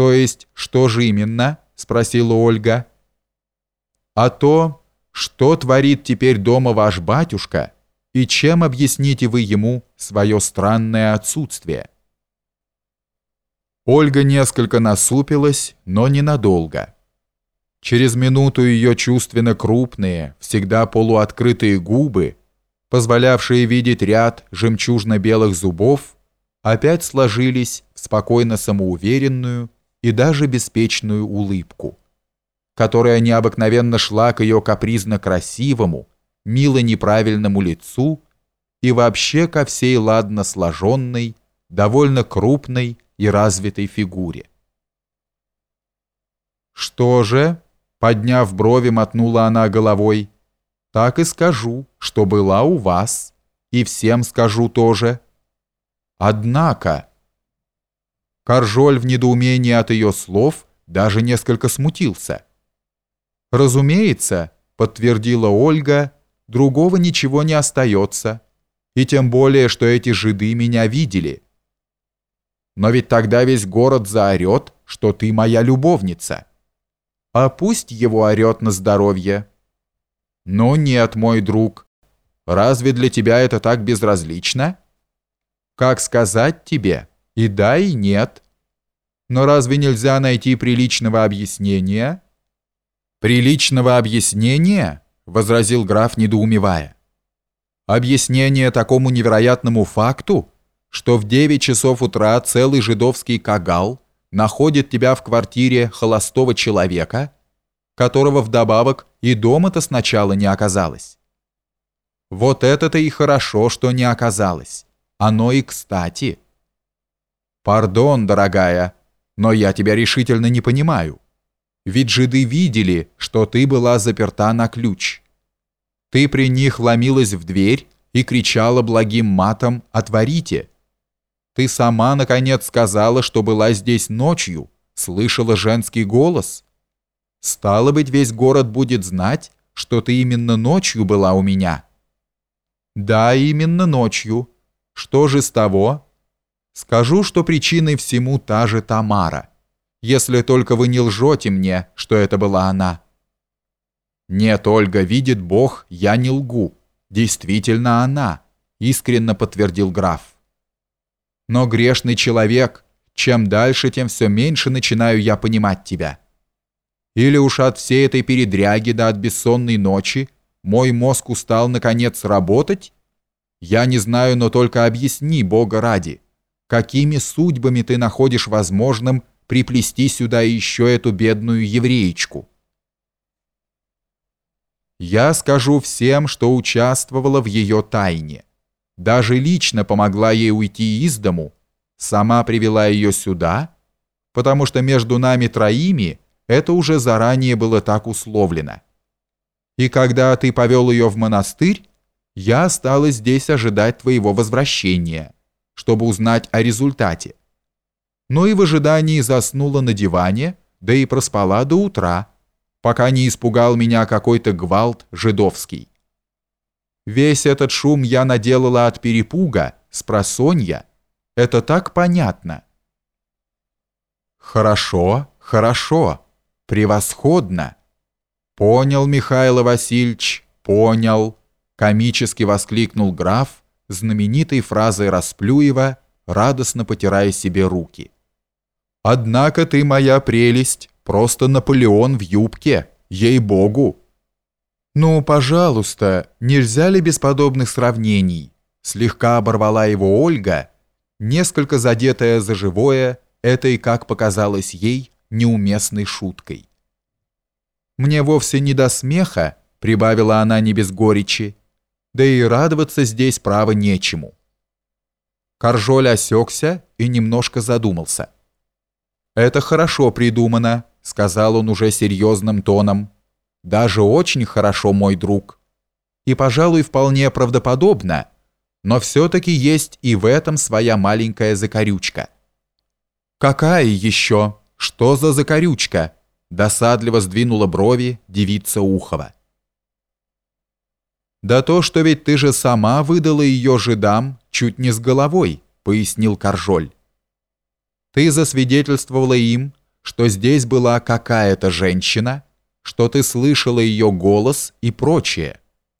То есть, что же именно? спросила Ольга. А то, что творит теперь дома ваш батюшка, и чем объясните вы ему свое странное отсутствие? Ольга несколько насупилась, но ненадолго. Через минуту ее чувственно крупные, всегда полуоткрытые губы, позволявшие видеть ряд жемчужно-белых зубов, опять сложились в спокойно самоуверенную и даже беспечную улыбку, которая необыкновенно шла к ее капризно-красивому, мило-неправильному лицу и вообще ко всей ладно сложенной, довольно крупной и развитой фигуре. «Что же?» — подняв брови, мотнула она головой. «Так и скажу, что была у вас, и всем скажу тоже». Однако... Каржоль в недоумении от ее слов даже несколько смутился. «Разумеется», — подтвердила Ольга, — «другого ничего не остается, и тем более, что эти жиды меня видели. Но ведь тогда весь город заорет, что ты моя любовница. А пусть его орет на здоровье». «Ну нет, мой друг, разве для тебя это так безразлично?» Как сказать тебе? И да, и нет. Но разве нельзя найти приличного объяснения? Приличного объяснения? возразил граф, недоумевая. Объяснение такому невероятному факту, что в 9 часов утра целый жидовский кагал находит тебя в квартире холостого человека, которого вдобавок и дома-то сначала не оказалось. Вот это-то и хорошо, что не оказалось. Оно и кстати. Пардон, дорогая, но я тебя решительно не понимаю. Ведь жиды видели, что ты была заперта на ключ. Ты при них ломилась в дверь и кричала благим матом «Отворите!». Ты сама, наконец, сказала, что была здесь ночью, слышала женский голос. Стало быть, весь город будет знать, что ты именно ночью была у меня. Да, именно ночью, что же с того? Скажу, что причиной всему та же Тамара. Если только вы не лжете мне, что это была она. Нет, Ольга, видит Бог, я не лгу. Действительно она, искренне подтвердил граф. Но грешный человек, чем дальше, тем все меньше начинаю я понимать тебя. Или уж от всей этой передряги да от бессонной ночи мой мозг устал наконец работать, я не знаю, но только объясни, Бога ради, какими судьбами ты находишь возможным приплести сюда еще эту бедную евреечку? Я скажу всем, что участвовала в ее тайне. Даже лично помогла ей уйти из дому, сама привела ее сюда, потому что между нами троими это уже заранее было так условлено. И когда ты повел ее в монастырь, я осталась здесь ожидать твоего возвращения, чтобы узнать о результате. Но и в ожидании заснула на диване, да и проспала до утра, пока не испугал меня какой-то гвалт жидовский. Весь этот шум я наделала от перепуга, с просонья. Это так понятно. Хорошо, хорошо, превосходно. Понял, Михаил Васильевич, понял комически воскликнул граф знаменитой фразой Расплюева, радостно потирая себе руки. «Однако ты моя прелесть, просто Наполеон в юбке, ей-богу!» «Ну, пожалуйста, нельзя ли без подобных сравнений?» Слегка оборвала его Ольга, несколько задетая за живое этой, как показалось ей, неуместной шуткой. «Мне вовсе не до смеха», — прибавила она не без горечи, да и радоваться здесь право нечему. Каржоль осекся и немножко задумался. «Это хорошо придумано», — сказал он уже серьезным тоном. «Даже очень хорошо, мой друг. И, пожалуй, вполне правдоподобно, но все-таки есть и в этом своя маленькая закорючка». «Какая еще? Что за закорючка?» Досадливо сдвинула брови девица Ухова. «Да то, что ведь ты же сама выдала ее жидам чуть не с головой», — пояснил Коржоль. «Ты засвидетельствовала им, что здесь была какая-то женщина, что ты слышала ее голос и прочее.